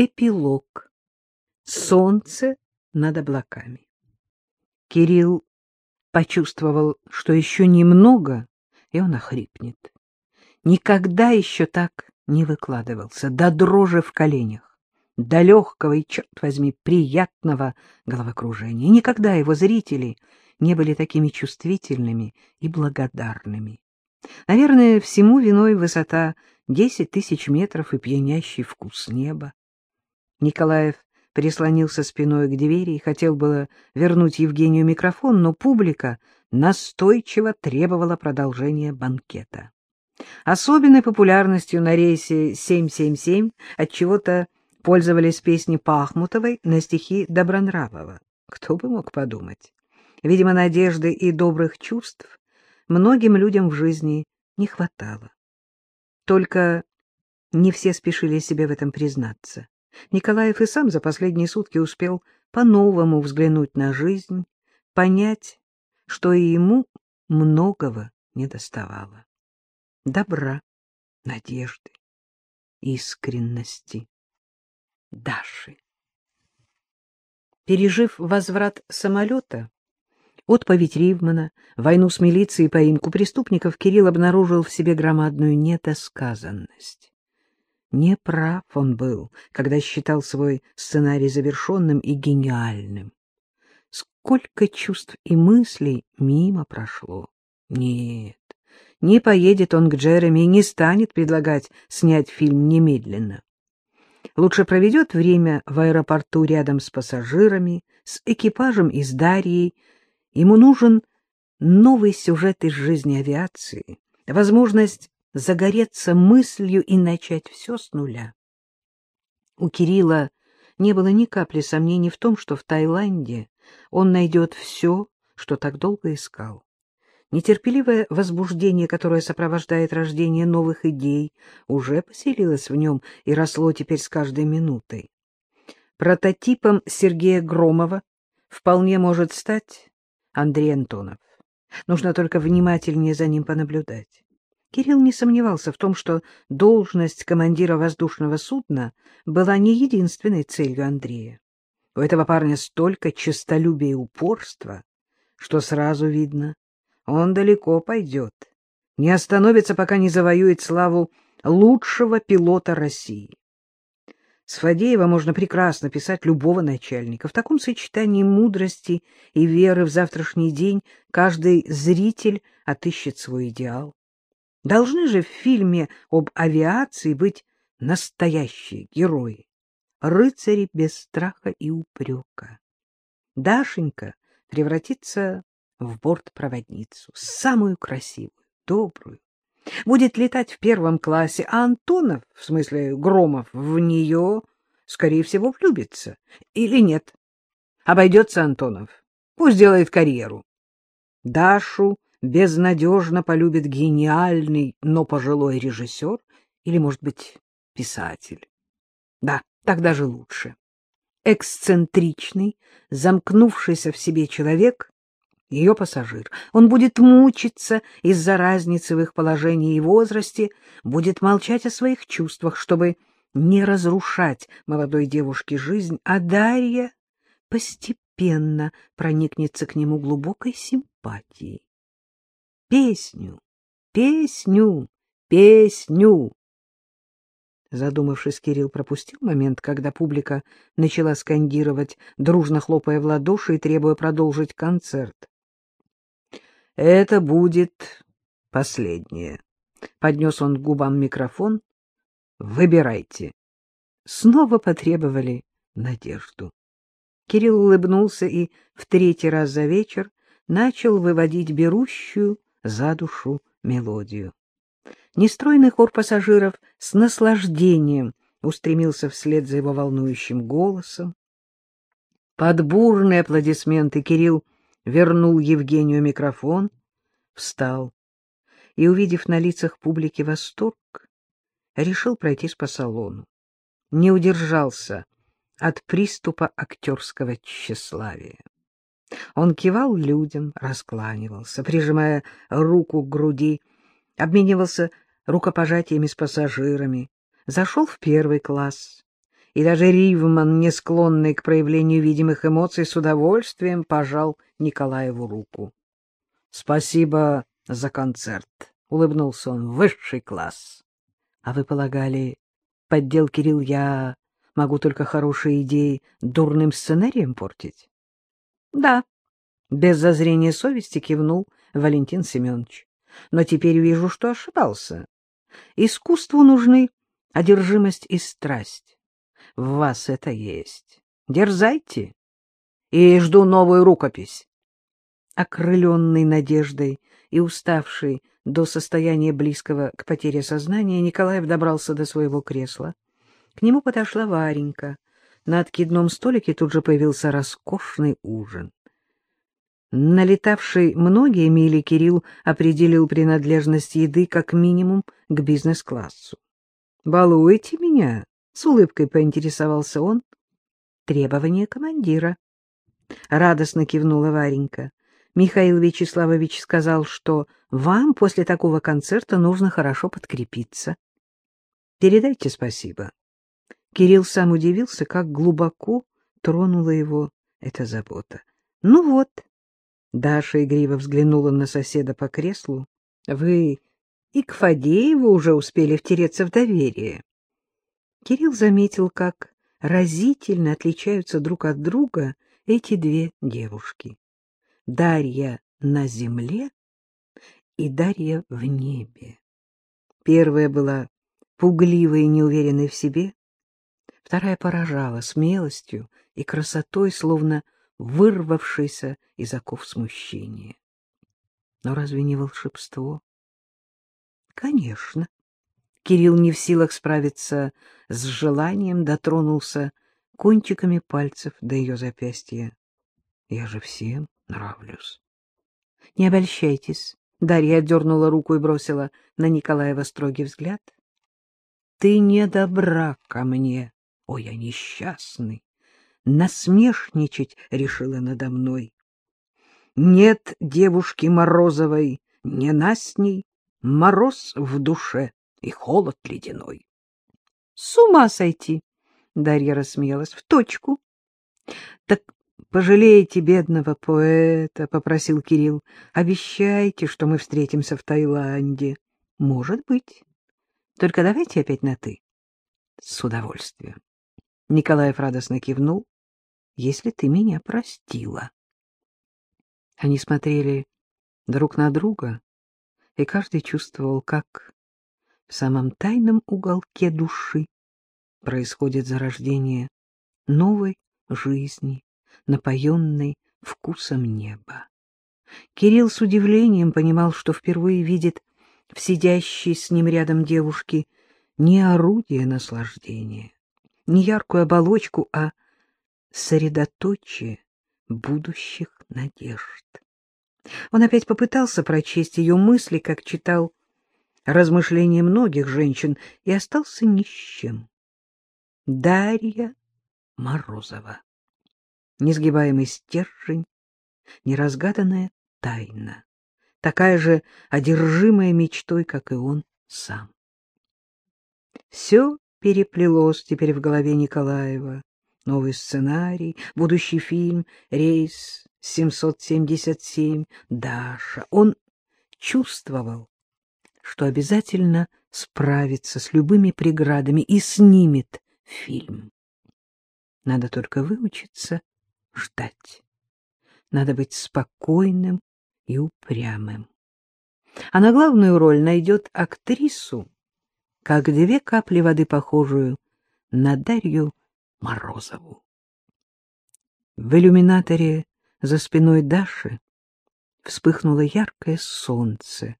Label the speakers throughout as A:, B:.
A: Эпилог. Солнце над облаками. Кирилл почувствовал, что еще немного, и он охрипнет. Никогда еще так не выкладывался, до дрожи в коленях, до легкого и, черт возьми, приятного головокружения. Никогда его зрители не были такими чувствительными и благодарными. Наверное, всему виной высота десять тысяч метров и пьянящий вкус неба. Николаев прислонился спиной к двери и хотел было вернуть Евгению микрофон, но публика настойчиво требовала продолжения банкета. Особенной популярностью на рейсе 777 отчего-то пользовались песни Пахмутовой на стихи Добронравова. Кто бы мог подумать? Видимо, надежды и добрых чувств многим людям в жизни не хватало. Только не все спешили себе в этом признаться. Николаев и сам за последние сутки успел по-новому взглянуть на жизнь, понять, что и ему многого не доставало. Добра, надежды, искренности. Даши. Пережив возврат самолета, отповедь Ривмана, войну с милицией и поимку преступников, Кирилл обнаружил в себе громадную недосказанность. Не прав он был, когда считал свой сценарий завершенным и гениальным. Сколько чувств и мыслей мимо прошло. Нет, не поедет он к Джереми и не станет предлагать снять фильм немедленно. Лучше проведет время в аэропорту рядом с пассажирами, с экипажем и с Дарьей. Ему нужен новый сюжет из жизни авиации, возможность загореться мыслью и начать все с нуля. У Кирилла не было ни капли сомнений в том, что в Таиланде он найдет все, что так долго искал. Нетерпеливое возбуждение, которое сопровождает рождение новых идей, уже поселилось в нем и росло теперь с каждой минутой. Прототипом Сергея Громова вполне может стать Андрей Антонов. Нужно только внимательнее за ним понаблюдать. Кирилл не сомневался в том, что должность командира воздушного судна была не единственной целью Андрея. У этого парня столько честолюбия и упорства, что сразу видно, он далеко пойдет, не остановится, пока не завоюет славу лучшего пилота России. С Фадеева можно прекрасно писать любого начальника. В таком сочетании мудрости и веры в завтрашний день каждый зритель отыщет свой идеал. Должны же в фильме об авиации быть настоящие герои, рыцари без страха и упрека. Дашенька превратится в бортпроводницу, самую красивую, добрую. Будет летать в первом классе, а Антонов, в смысле Громов, в нее, скорее всего, влюбится. Или нет? Обойдется Антонов. Пусть делает карьеру. Дашу безнадежно полюбит гениальный, но пожилой режиссер или, может быть, писатель. Да, так даже лучше. Эксцентричный, замкнувшийся в себе человек — ее пассажир. Он будет мучиться из-за разницы в их положении и возрасте, будет молчать о своих чувствах, чтобы не разрушать молодой девушке жизнь, а Дарья постепенно проникнется к нему глубокой симпатией. Песню, песню, песню. Задумавшись, Кирилл пропустил момент, когда публика начала скандировать, дружно хлопая в ладоши и требуя продолжить концерт. «Это будет последнее», — поднес он к губам микрофон. «Выбирайте». Снова потребовали надежду. Кирилл улыбнулся и в третий раз за вечер начал выводить берущую за душу мелодию. Нестройный хор пассажиров с наслаждением устремился вслед за его волнующим голосом. Под бурные аплодисменты Кирилл вернул Евгению микрофон, встал и, увидев на лицах публики восторг, решил пройтись по салону. Не удержался от приступа актерского тщеславия. Он кивал людям, раскланивался, прижимая руку к груди, обменивался рукопожатиями с пассажирами, зашел в первый класс и даже Ривман, не склонный к проявлению видимых эмоций, с удовольствием пожал Николаеву руку. — Спасибо за концерт, — улыбнулся он, — высший класс. — А вы полагали, поддел Кирилл, я могу только хорошие идеи дурным сценарием портить? — Да, — без зазрения совести кивнул Валентин Семенович. — Но теперь вижу, что ошибался. Искусству нужны одержимость и страсть. В вас это есть. Дерзайте. И жду новую рукопись. Окрыленный надеждой и уставший до состояния близкого к потере сознания, Николаев добрался до своего кресла. К нему подошла Варенька. На откидном столике тут же появился роскошный ужин. Налетавший многие мили Кирилл определил принадлежность еды как минимум к бизнес-классу. — Балуете меня? — с улыбкой поинтересовался он. — Требование командира. Радостно кивнула Варенька. Михаил Вячеславович сказал, что вам после такого концерта нужно хорошо подкрепиться. Передайте спасибо. Кирилл сам удивился, как глубоко тронула его эта забота. Ну вот, Даша игриво взглянула на соседа по креслу. — Вы и к Фадееву уже успели втереться в доверие. Кирилл заметил, как разительно отличаются друг от друга эти две девушки. Дарья на земле и Дарья в небе. Первая была пугливой и неуверенной в себе, вторая поражала смелостью и красотой, словно вырвавшейся из оков смущения. Но разве не волшебство? Конечно. Кирилл не в силах справиться с желанием, дотронулся кончиками пальцев до ее запястья. Я же всем нравлюсь. Не обольщайтесь. Дарья отдернула руку и бросила на Николаева строгий взгляд. Ты не добра ко мне, ой, я несчастный насмешничать решила надо мной. Нет девушки Морозовой, не насней, мороз в душе и холод ледяной. — С ума сойти! — Дарья рассмеялась. — В точку. — Так пожалеете бедного поэта, — попросил Кирилл. — Обещайте, что мы встретимся в Таиланде. — Может быть. Только давайте опять на «ты». — С удовольствием. Николаев радостно кивнул если ты меня простила. Они смотрели друг на друга, и каждый чувствовал, как в самом тайном уголке души происходит зарождение новой жизни, напоенной вкусом неба. Кирилл с удивлением понимал, что впервые видит в сидящей с ним рядом девушке не орудие наслаждения, не яркую оболочку, а средоточие будущих надежд. Он опять попытался прочесть ее мысли, как читал размышления многих женщин, и остался ни с чем. Дарья Морозова. Несгибаемый стержень, неразгаданная тайна, такая же одержимая мечтой, как и он сам. Все переплелось теперь в голове Николаева новый сценарий, будущий фильм «Рейс 777», «Даша». Он чувствовал, что обязательно справится с любыми преградами и снимет фильм. Надо только выучиться ждать. Надо быть спокойным и упрямым. А на главную роль найдет актрису, как две капли воды, похожую на Дарью Морозову. В иллюминаторе за спиной Даши вспыхнуло яркое солнце,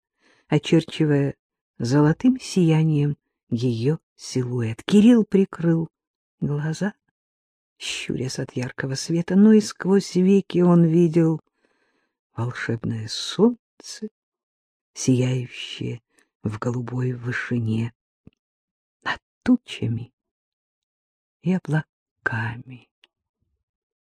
A: очерчивая золотым сиянием ее силуэт. Кирилл прикрыл глаза, щурясь от яркого света, но и сквозь веки он видел волшебное солнце, сияющее в голубой вышине тучами и облаками.